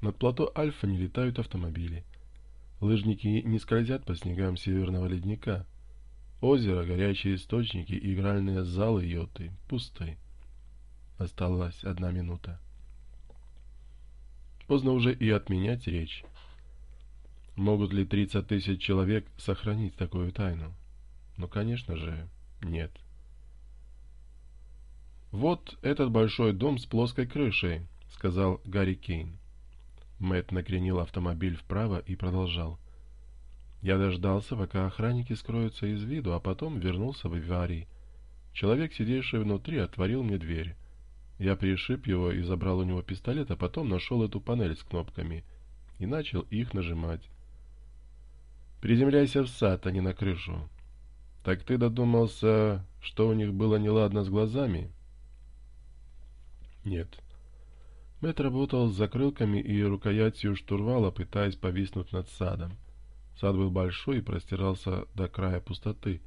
Над плато Альфа не летают автомобили. Лыжники не скользят по снегам северного ледника. Озеро, горячие источники, игральные залы йоты пусты. Осталась одна минута. Поздно уже и отменять речь. Могут ли 30 тысяч человек сохранить такую тайну? Ну, конечно же, нет. «Вот этот большой дом с плоской крышей», — сказал Гарри Кейн. Мэтт накренил автомобиль вправо и продолжал. Я дождался, пока охранники скроются из виду, а потом вернулся в аварии. Человек, сидевший внутри, отворил мне дверь. Я пришиб его и забрал у него пистолет, а потом нашел эту панель с кнопками и начал их нажимать. «Приземляйся в сад, а не на крышу». «Так ты додумался, что у них было неладно с глазами?» «Нет». Мэтт работал с закрылками и рукоятью штурвала, пытаясь повиснуть над садом. Сад был большой и простирался до края пустоты.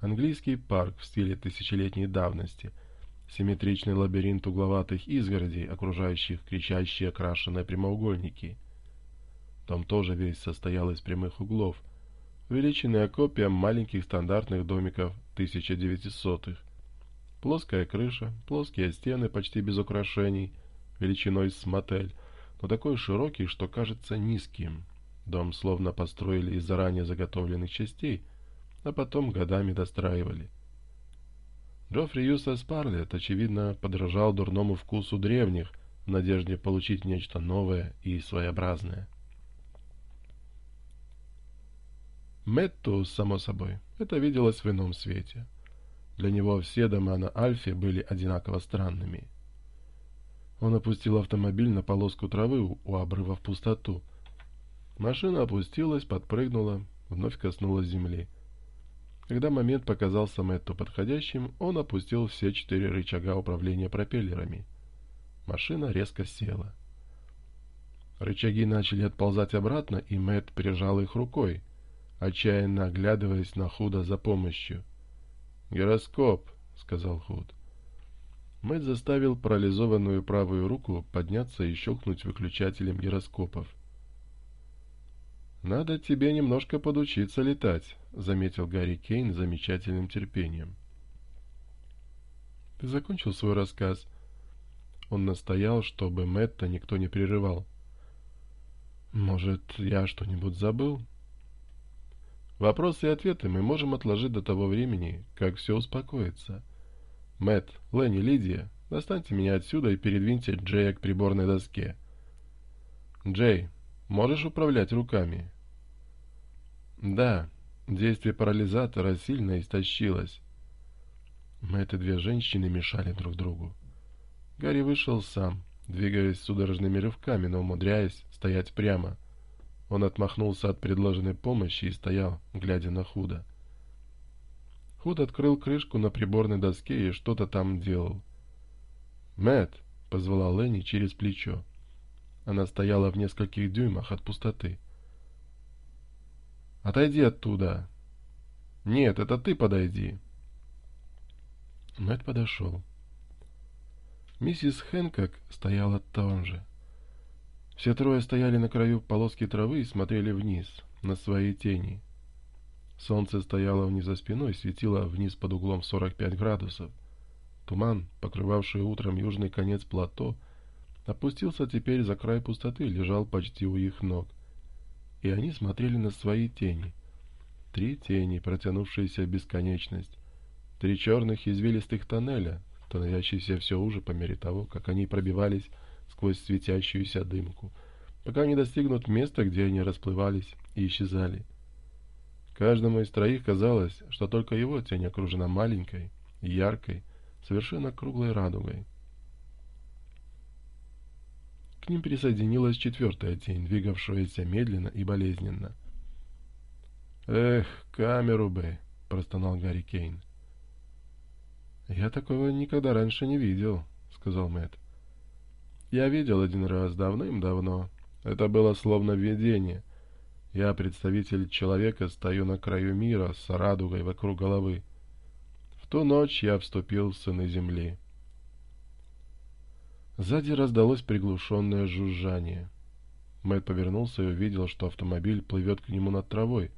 Английский парк в стиле тысячелетней давности, симметричный лабиринт угловатых изгородей, окружающих кричащие окрашенные прямоугольники. Дом тоже весь состоял из прямых углов, увеличенная копия маленьких стандартных домиков 1900-х. Плоская крыша, плоские стены почти без украшений — величиной с мотель, но такой широкий, что кажется низким. Дом словно построили из заранее заготовленных частей, а потом годами достраивали. Джоффри Юстас Парлетт, очевидно, подражал дурному вкусу древних в надежде получить нечто новое и своеобразное. Мэтту, само собой, это виделось в ином свете. Для него все дома на Альфе были одинаково странными. Он опустил автомобиль на полоску травы у обрыва в пустоту. Машина опустилась, подпрыгнула, вновь коснулась земли. Когда момент показался Мэтту подходящим, он опустил все четыре рычага управления пропеллерами. Машина резко села. Рычаги начали отползать обратно, и Мэтт прижал их рукой, отчаянно оглядываясь на Худа за помощью. «Гироскоп», — сказал Худ. Мэтт заставил парализованную правую руку подняться и щелкнуть выключателем гироскопов. «Надо тебе немножко подучиться летать», — заметил Гарри Кейн замечательным терпением. «Ты закончил свой рассказ?» Он настоял, чтобы Мэтта никто не прерывал. «Может, я что-нибудь забыл?» «Вопросы и ответы мы можем отложить до того времени, как все успокоится». Мэтт, Ленни, Лидия, достаньте меня отсюда и передвиньте Джея к приборной доске. Джей, можешь управлять руками? Да, действие парализатора сильно истощилось. Мэтт и две женщины мешали друг другу. Гарри вышел сам, двигаясь судорожными рывками, но умудряясь стоять прямо. Он отмахнулся от предложенной помощи и стоял, глядя на худо. Худ открыл крышку на приборной доске и что-то там делал. «Мэтт!» — позвала Ленни через плечо. Она стояла в нескольких дюймах от пустоты. «Отойди оттуда!» «Нет, это ты подойди!» Мэтт подошел. Миссис Хэнкок стояла там же. Все трое стояли на краю полоски травы и смотрели вниз, на свои тени — Солнце стояло у них за спиной, светило вниз под углом 45 градусов. Туман, покрывавший утром южный конец плато, опустился теперь за край пустоты, лежал почти у их ног. И они смотрели на свои тени. Три тени, протянувшиеся в бесконечность. Три черных извилистых тоннеля, становящиеся все уже по мере того, как они пробивались сквозь светящуюся дымку, пока не достигнут места, где они расплывались и исчезали. Каждому из троих казалось, что только его тень окружена маленькой, яркой, совершенно круглой радугой. К ним присоединилась четвертая тень, двигавшаяся медленно и болезненно. «Эх, камеру бы!» — простонал Гарри Кейн. «Я такого никогда раньше не видел», — сказал Мэтт. «Я видел один раз давным-давно. Это было словно видение». Я представитель человека, стою на краю мира, с радугой вокруг головы. В ту ночь я вступил в сыны земли. Сзади раздалось приглушенное жужжание. Мэтт повернулся и увидел, что автомобиль плывет к нему над травой,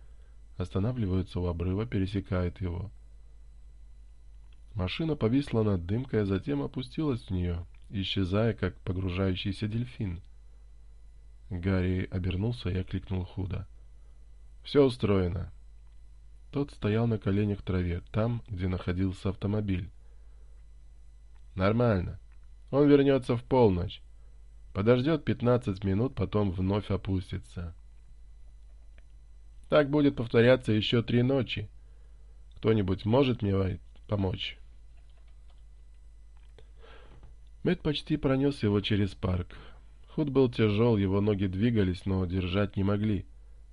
останавливается у обрыва, пересекает его. Машина повисла над дымкой, а затем опустилась в нее, исчезая, как погружающийся дельфин — Гарри обернулся и окликнул худо. «Все устроено». Тот стоял на коленях в траве, там, где находился автомобиль. «Нормально. Он вернется в полночь. Подождет 15 минут, потом вновь опустится». «Так будет повторяться еще три ночи. Кто-нибудь может мне помочь?» Мэтт почти пронес его через парк. Худ был тяжел, его ноги двигались, но держать не могли.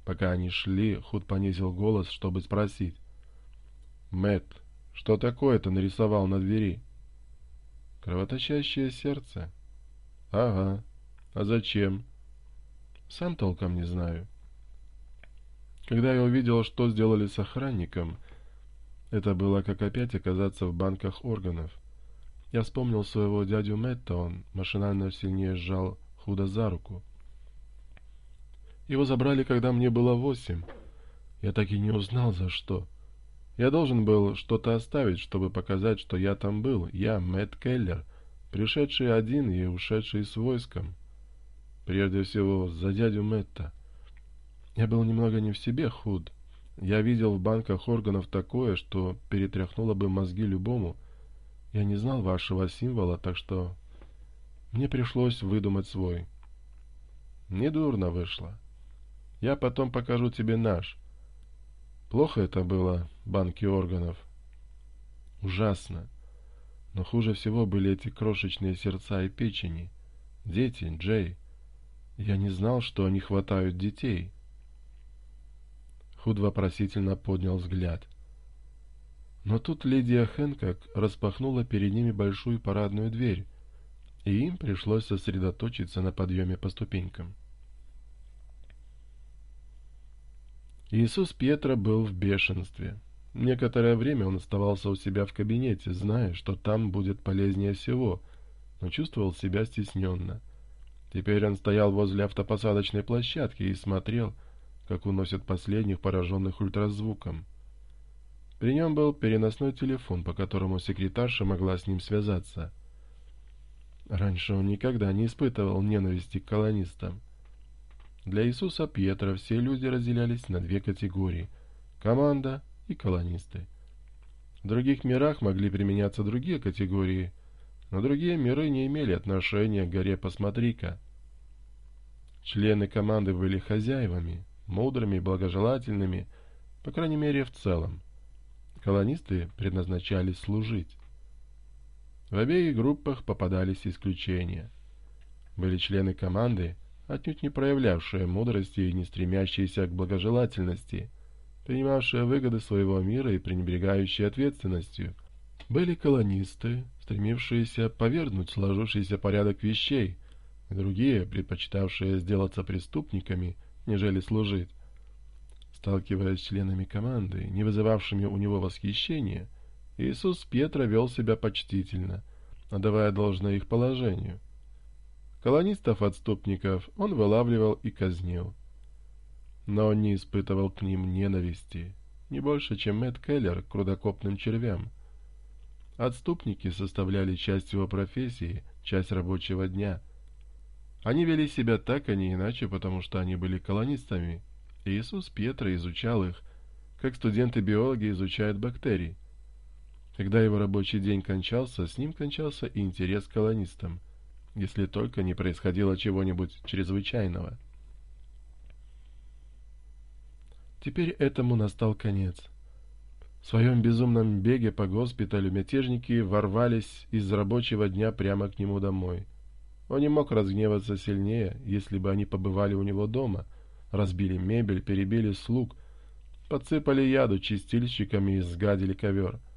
Пока они шли, Худ понизил голос, чтобы спросить. мэт что такое-то нарисовал на двери?» «Кровоточащее сердце». «Ага. А зачем?» «Сам толком не знаю». Когда я увидел, что сделали с охранником, это было как опять оказаться в банках органов. Я вспомнил своего дядю Мэтта, он машинально сильнее сжал худа за руку. Его забрали, когда мне было восемь. Я так и не узнал, за что. Я должен был что-то оставить, чтобы показать, что я там был. Я Мэтт Келлер, пришедший один и ушедший с войском. Прежде всего, за дядю Мэтта. Я был немного не в себе худ. Я видел в банках органов такое, что перетряхнуло бы мозги любому. Я не знал вашего символа, так что мне пришлось выдумать свой. Недурно вышло. Я потом покажу тебе наш. Плохо это было, банки органов. Ужасно. Но хуже всего были эти крошечные сердца и печени. Дети, Джей. Я не знал, что они хватают детей. Худ вопросительно поднял взгляд. Но тут Лидия Хэнкок распахнула перед ними большую парадную дверь, и им пришлось сосредоточиться на подъеме по ступенькам. Иисус Петра был в бешенстве. Некоторое время он оставался у себя в кабинете, зная, что там будет полезнее всего, но чувствовал себя стесненно. Теперь он стоял возле автопосадочной площадки и смотрел, как уносят последних пораженных ультразвуком. При нем был переносной телефон, по которому секретарша могла с ним связаться — Раньше он никогда не испытывал ненависти к колонистам. Для Иисуса Петра все люди разделялись на две категории – команда и колонисты. В других мирах могли применяться другие категории, но другие миры не имели отношения к горе Посмотри-ка. Члены команды были хозяевами, мудрыми и благожелательными, по крайней мере в целом. Колонисты предназначались служить. В обеих группах попадались исключения. Были члены команды, отнюдь не проявлявшие мудрости и не стремящиеся к благожелательности, принимавшие выгоды своего мира и пренебрегающие ответственностью. Были колонисты, стремившиеся повергнуть сложившийся порядок вещей, и другие, предпочитавшие сделаться преступниками, нежели служить. Сталкиваясь с членами команды, не вызывавшими у него восхищения, Иисус Пьетро вел себя почтительно, отдавая должное их положению. Колонистов-отступников он вылавливал и казнил. Но он не испытывал к ним ненависти, не больше, чем Мэтт Келлер к рудокопным червям. Отступники составляли часть его профессии, часть рабочего дня. Они вели себя так, а не иначе, потому что они были колонистами. Иисус Пьетро изучал их, как студенты-биологи изучают бактерии. Когда его рабочий день кончался, с ним кончался и интерес к колонистам, если только не происходило чего-нибудь чрезвычайного. Теперь этому настал конец. В своем безумном беге по госпиталю мятежники ворвались из рабочего дня прямо к нему домой. Он не мог разгневаться сильнее, если бы они побывали у него дома, разбили мебель, перебили слуг, подсыпали яду чистильщиками и сгадили ковер —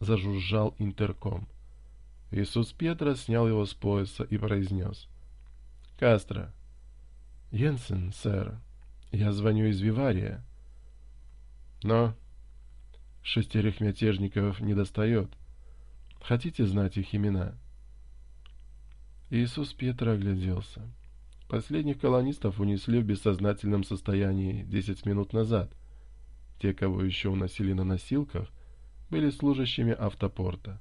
зажужжал интерком. Иисус Петра снял его с пояса и произнес. «Кастро». «Йенсен, сэр. Я звоню из Вивария». «Но...» «Шестерых мятежников не достает. Хотите знать их имена?» Иисус Петра огляделся. Последних колонистов унесли в бессознательном состоянии 10 минут назад. Те, кого еще уносили на носилках, были служащими автопорта.